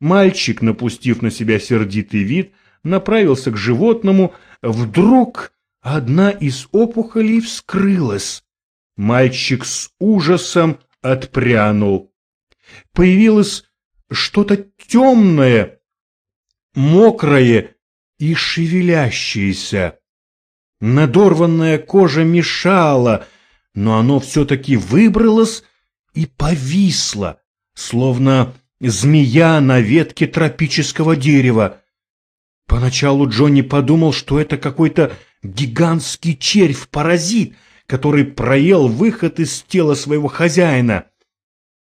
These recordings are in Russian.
Мальчик, напустив на себя сердитый вид, направился к животному. Вдруг одна из опухолей вскрылась. Мальчик с ужасом отпрянул. Появилось что-то темное, мокрое и шевелящееся. Надорванная кожа мешала, но оно все-таки выбралось и повисло, словно змея на ветке тропического дерева. Поначалу Джонни подумал, что это какой-то гигантский червь-паразит, который проел выход из тела своего хозяина.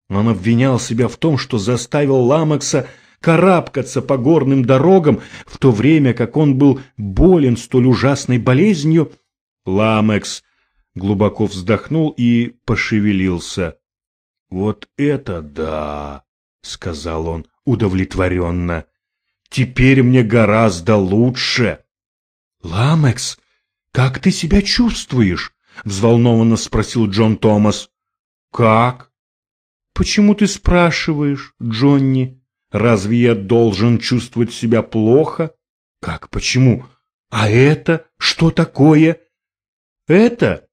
Он обвинял себя в том, что заставил Ламекса карабкаться по горным дорогам, в то время как он был болен столь ужасной болезнью. Ламекс глубоко вздохнул и пошевелился. — Вот это да! — сказал он удовлетворенно. — Теперь мне гораздо лучше. — Ламекс, как ты себя чувствуешь? — взволнованно спросил Джон Томас. — Как? — Почему ты спрашиваешь, Джонни? Разве я должен чувствовать себя плохо? Как, почему? А это что такое? Это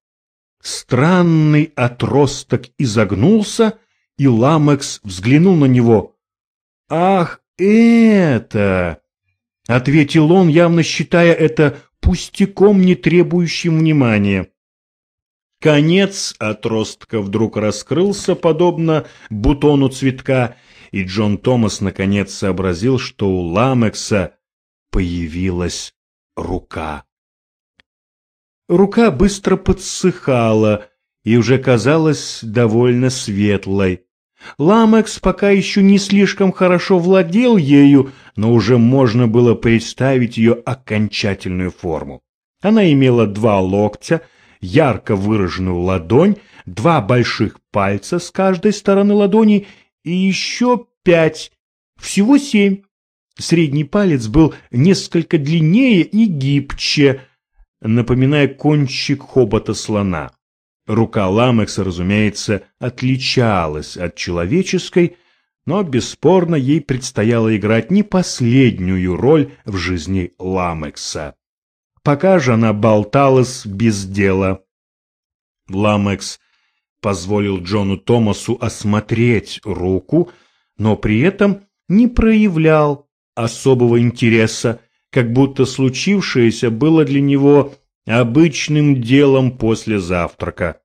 странный отросток изогнулся, и Ламекс взглянул на него. Ах, это! Ответил он, явно считая это пустяком, не требующим внимания. Конец отростка вдруг раскрылся, подобно бутону цветка, и Джон Томас наконец сообразил, что у Ламекса появилась рука. Рука быстро подсыхала и уже казалась довольно светлой. Ламекс пока еще не слишком хорошо владел ею, но уже можно было представить ее окончательную форму. Она имела два локтя, ярко выраженную ладонь, два больших пальца с каждой стороны ладони и еще пять, всего семь. Средний палец был несколько длиннее и гибче, напоминая кончик хобота слона. Рука Ламекса, разумеется, отличалась от человеческой, но бесспорно ей предстояло играть не последнюю роль в жизни Ламекса. Пока же она болталась без дела. Ламекс позволил Джону Томасу осмотреть руку, но при этом не проявлял особого интереса, как будто случившееся было для него обычным делом после завтрака.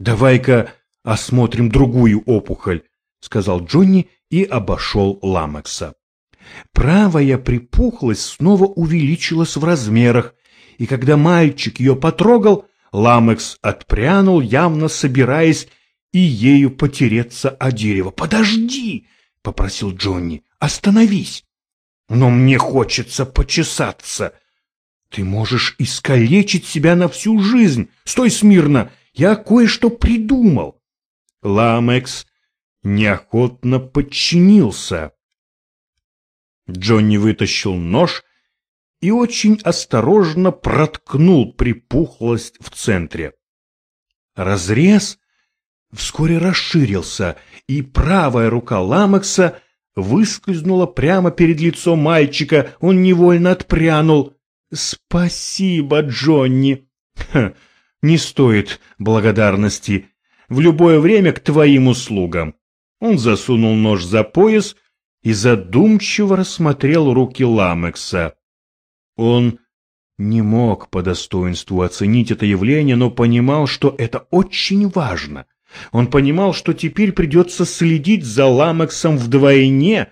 «Давай-ка осмотрим другую опухоль», — сказал Джонни и обошел Ламекса. Правая припухлость снова увеличилась в размерах, и когда мальчик ее потрогал, Ламекс отпрянул, явно собираясь и ею потереться о дерево. «Подожди!» — попросил Джонни. «Остановись!» «Но мне хочется почесаться!» «Ты можешь искалечить себя на всю жизнь! Стой смирно! Я кое-что придумал!» Ламекс неохотно подчинился. Джонни вытащил нож и очень осторожно проткнул припухлость в центре. Разрез вскоре расширился, и правая рука Ламекса выскользнула прямо перед лицом мальчика. Он невольно отпрянул. «Спасибо, Джонни!» Ха, «Не стоит благодарности. В любое время к твоим услугам». Он засунул нож за пояс и задумчиво рассмотрел руки Ламекса. Он не мог по достоинству оценить это явление, но понимал, что это очень важно. Он понимал, что теперь придется следить за Ламексом вдвойне,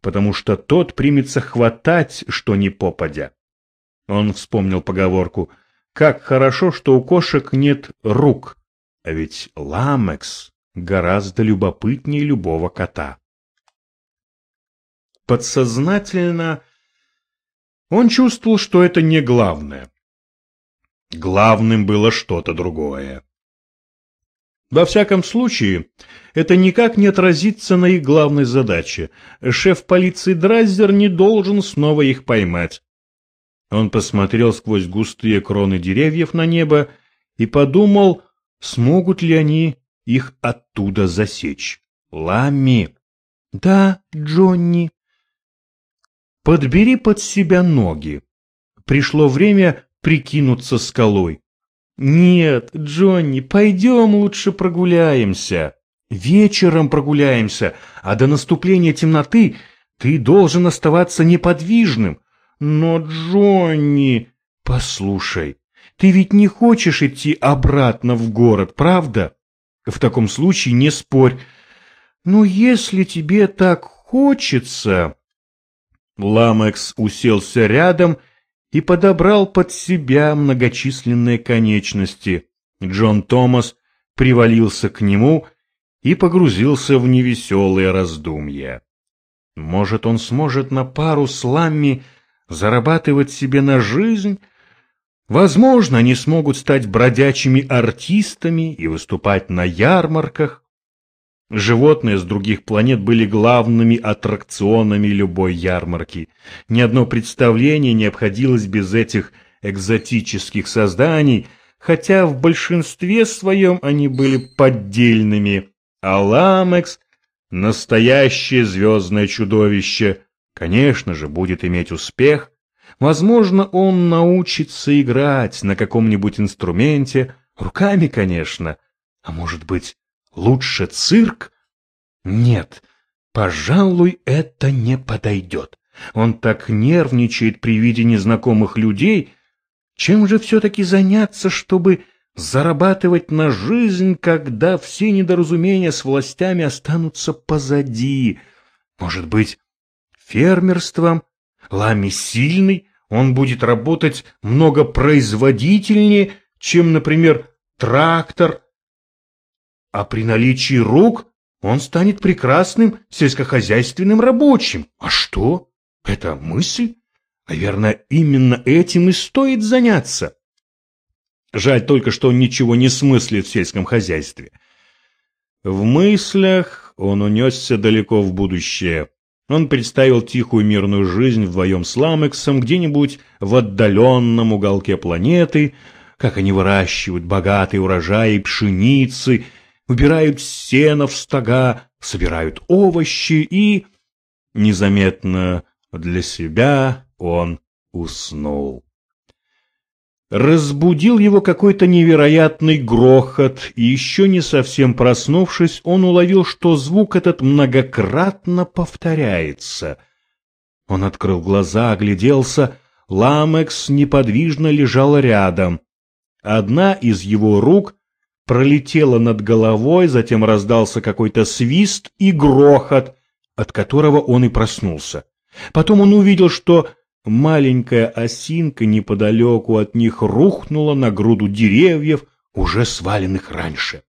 потому что тот примется хватать, что ни попадя. Он вспомнил поговорку «Как хорошо, что у кошек нет рук, а ведь Ламекс гораздо любопытнее любого кота». Подсознательно он чувствовал, что это не главное. Главным было что-то другое. Во всяком случае, это никак не отразится на их главной задаче. Шеф полиции Драйзер не должен снова их поймать. Он посмотрел сквозь густые кроны деревьев на небо и подумал, смогут ли они их оттуда засечь. Ламми. Да, Джонни, подбери под себя ноги. Пришло время прикинуться скалой. Нет, Джонни, пойдем лучше прогуляемся. Вечером прогуляемся, а до наступления темноты ты должен оставаться неподвижным. Но, Джонни, послушай, ты ведь не хочешь идти обратно в город, правда? В таком случае не спорь. Ну, если тебе так хочется... Ламекс уселся рядом и подобрал под себя многочисленные конечности. Джон Томас привалился к нему и погрузился в невеселые раздумья. Может, он сможет на пару с Ламми зарабатывать себе на жизнь? Возможно, они смогут стать бродячими артистами и выступать на ярмарках. Животные с других планет были главными аттракционами любой ярмарки. Ни одно представление не обходилось без этих экзотических созданий, хотя в большинстве своем они были поддельными. А Ламекс — настоящее звездное чудовище, конечно же, будет иметь успех. Возможно, он научится играть на каком-нибудь инструменте, руками, конечно, а может быть, лучше цирк? Нет, пожалуй, это не подойдет. Он так нервничает при виде незнакомых людей. Чем же все-таки заняться, чтобы зарабатывать на жизнь, когда все недоразумения с властями останутся позади. Может быть, фермерством? Лами сильный, он будет работать много производительнее, чем, например, трактор. А при наличии рук он станет прекрасным сельскохозяйственным рабочим. А что? Это мысль? Наверное, именно этим и стоит заняться. Жаль только, что он ничего не смыслит в сельском хозяйстве. В мыслях он унесся далеко в будущее. Он представил тихую мирную жизнь вдвоем с Ламексом где-нибудь в отдаленном уголке планеты, как они выращивают богатые урожаи пшеницы, убирают сено в стога, собирают овощи и... Незаметно для себя он уснул. Разбудил его какой-то невероятный грохот, и еще не совсем проснувшись, он уловил, что звук этот многократно повторяется. Он открыл глаза, огляделся. Ламекс неподвижно лежал рядом. Одна из его рук пролетела над головой, затем раздался какой-то свист и грохот, от которого он и проснулся. Потом он увидел, что Маленькая осинка неподалеку от них рухнула на груду деревьев, уже сваленных раньше.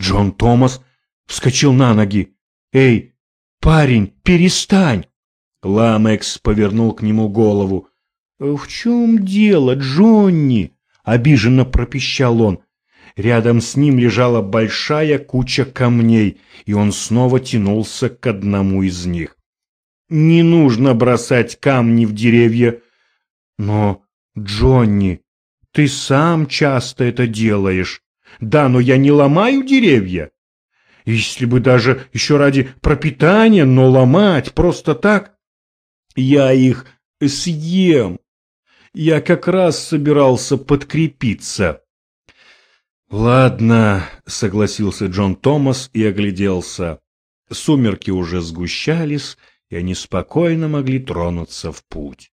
Джон Томас вскочил на ноги. «Эй, парень, перестань!» Ламекс повернул к нему голову. «В чем дело, Джонни?» — обиженно пропищал он. Рядом с ним лежала большая куча камней, и он снова тянулся к одному из них. Не нужно бросать камни в деревья. Но, Джонни, ты сам часто это делаешь. Да, но я не ломаю деревья. Если бы даже еще ради пропитания, но ломать просто так, я их съем. Я как раз собирался подкрепиться. Ладно, согласился Джон Томас и огляделся. Сумерки уже сгущались, и они спокойно могли тронуться в путь.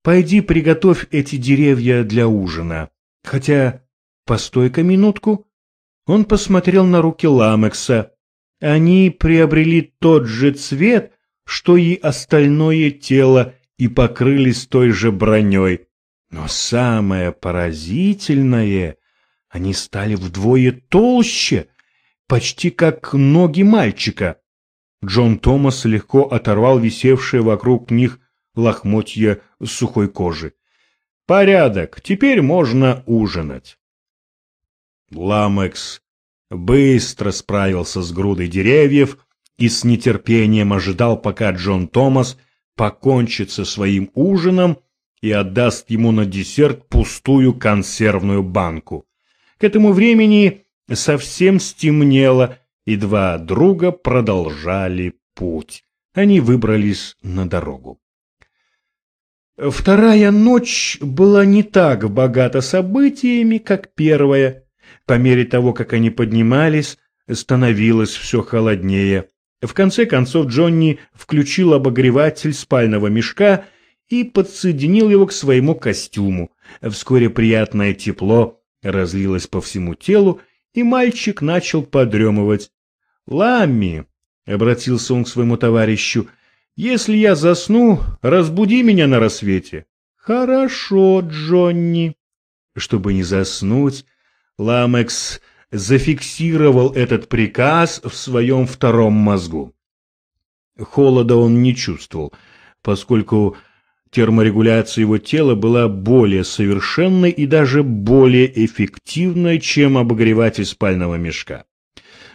Пойди приготовь эти деревья для ужина. Хотя, постой-ка минутку. Он посмотрел на руки Ламекса. Они приобрели тот же цвет, что и остальное тело, и покрылись той же броней. Но самое поразительное, они стали вдвое толще, почти как ноги мальчика. Джон Томас легко оторвал висевшие вокруг них лохмотья сухой кожи. «Порядок, теперь можно ужинать». Ламекс быстро справился с грудой деревьев и с нетерпением ожидал, пока Джон Томас покончит со своим ужином и отдаст ему на десерт пустую консервную банку. К этому времени совсем стемнело, и два друга продолжали путь. Они выбрались на дорогу. Вторая ночь была не так богата событиями, как первая. По мере того, как они поднимались, становилось все холоднее. В конце концов Джонни включил обогреватель спального мешка и подсоединил его к своему костюму. Вскоре приятное тепло разлилось по всему телу, и мальчик начал подремывать. «Ламми», — обратился он к своему товарищу, — «если я засну, разбуди меня на рассвете». «Хорошо, Джонни». Чтобы не заснуть, Ламекс зафиксировал этот приказ в своем втором мозгу. Холода он не чувствовал, поскольку терморегуляция его тела была более совершенной и даже более эффективной, чем обогреватель спального мешка.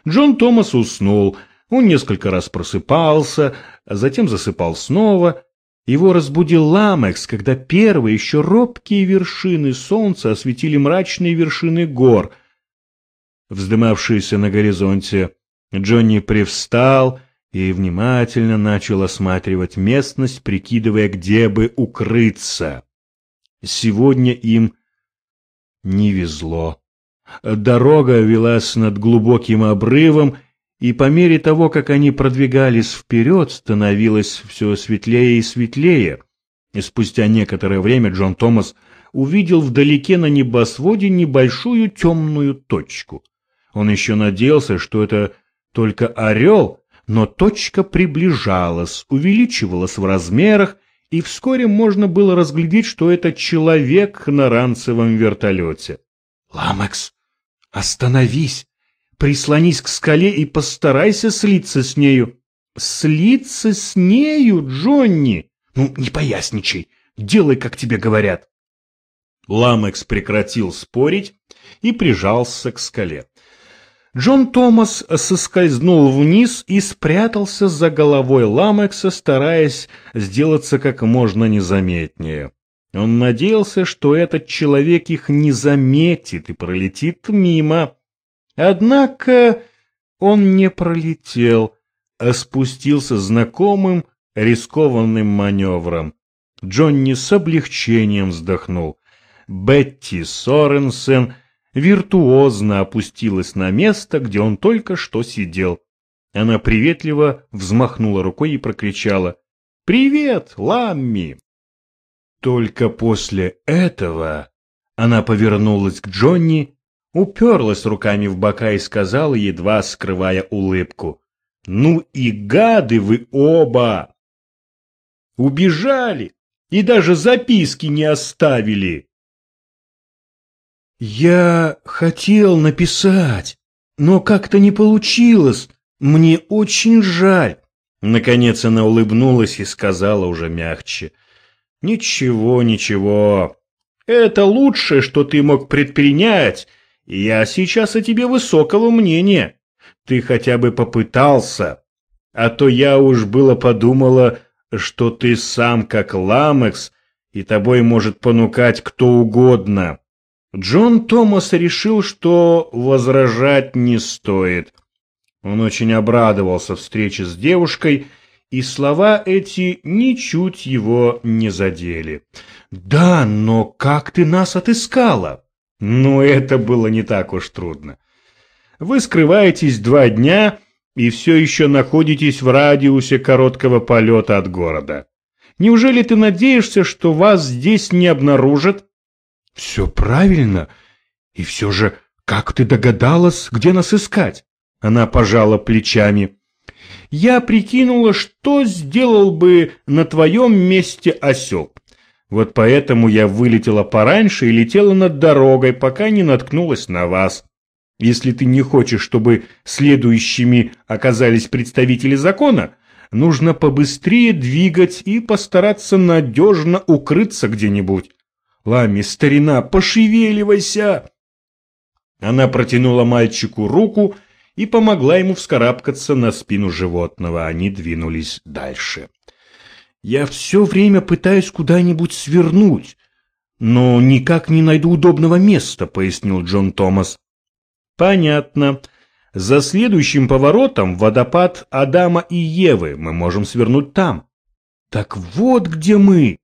Джон Томас уснул, он несколько раз просыпался, а затем засыпал снова. Его разбудил Ламекс, когда первые еще робкие вершины солнца осветили мрачные вершины гор — вздымавшиеся на горизонте. Джонни привстал и внимательно начал осматривать местность, прикидывая, где бы укрыться. Сегодня им не везло. Дорога велась над глубоким обрывом, и по мере того, как они продвигались вперед, становилось все светлее и светлее. И спустя некоторое время Джон Томас увидел вдалеке на небосводе небольшую темную точку — он еще надеялся, что это только орел, но точка приближалась, увеличивалась в размерах, и вскоре можно было разглядеть, что это человек на ранцевом вертолете. «Ламекс, остановись! Прислонись к скале и постарайся слиться с нею!» «Слиться с нею, Джонни? Ну, не поясничай, делай, как тебе говорят!» Ламекс прекратил спорить и прижался к скале. Джон Томас соскользнул вниз и спрятался за головой Ламекса, стараясь сделаться как можно незаметнее. Он надеялся, что этот человек их не заметит и пролетит мимо. Однако он не пролетел, а спустился знакомым рискованным маневром. Джонни с облегчением вздохнул. Бетти Соренсен — виртуозно опустилась на место, где он только что сидел. Она приветливо взмахнула рукой и прокричала «Привет, Ламми!». Только после этого она повернулась к Джонни, уперлась руками в бока и сказала, едва скрывая улыбку, «Ну и гады вы оба! Убежали и даже записки не оставили!» «Я хотел написать, но как-то не получилось. Мне очень жаль». Наконец она улыбнулась и сказала уже мягче. «Ничего, ничего. Это лучшее, что ты мог предпринять. Я сейчас о тебе высокого мнения. Ты хотя бы попытался. А то я уж было подумала, что ты сам как Ламекс, и тобой может понукать кто угодно». Джон Томас решил, что возражать не стоит. Он очень обрадовался встрече с девушкой, и слова эти ничуть его не задели. «Да, но как ты нас отыскала?» «Ну, это было не так уж трудно. Вы скрываетесь два дня и все еще находитесь в радиусе короткого полета от города. Неужели ты надеешься, что вас здесь не обнаружат все правильно. И все же, как ты догадалась, где нас искать? Она пожала плечами. Я прикинула, что сделал бы на твоем месте осел. Вот поэтому я вылетела пораньше и летела над дорогой, пока не наткнулась на вас. Если ты не хочешь, чтобы следующими оказались представители закона, нужно побыстрее двигать и постараться надежно укрыться где-нибудь. Лами, старина, пошевеливайся!» Она протянула мальчику руку и помогла ему вскарабкаться на спину животного. Они двинулись дальше. «Я все время пытаюсь куда-нибудь свернуть, но никак не найду удобного места», — пояснил Джон Томас. «Понятно. За следующим поворотом водопад Адама и Евы. Мы можем свернуть там». «Так вот где мы!»